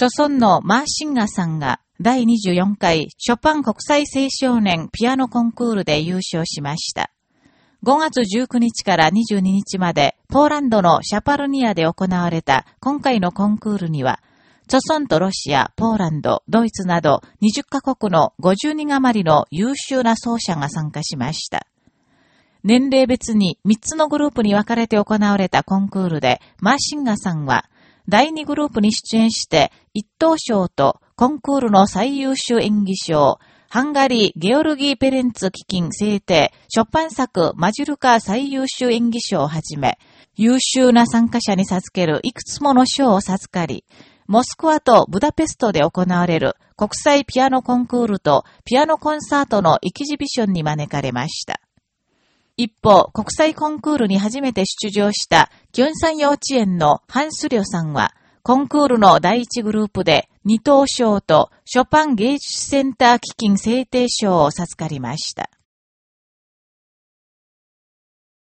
著村のマーシンガさんが第24回ショパン国際青少年ピアノコンクールで優勝しました。5月19日から22日までポーランドのシャパルニアで行われた今回のコンクールには、著村とロシア、ポーランド、ドイツなど20カ国の50人余りの優秀な奏者が参加しました。年齢別に3つのグループに分かれて行われたコンクールで、マーシンガさんは、第2グループに出演して一等賞とコンクールの最優秀演技賞、ハンガリー・ゲオルギー・ペレンツ基金制定、ショパン作マジュルカ最優秀演技賞をはじめ、優秀な参加者に授けるいくつもの賞を授かり、モスクワとブダペストで行われる国際ピアノコンクールとピアノコンサートのエキジビションに招かれました。一方、国際コンクールに初めて出場した、キョンサン幼稚園のハンスリョさんは、コンクールの第一グループで、二等賞とショパン芸術センター基金制定賞を授かりました。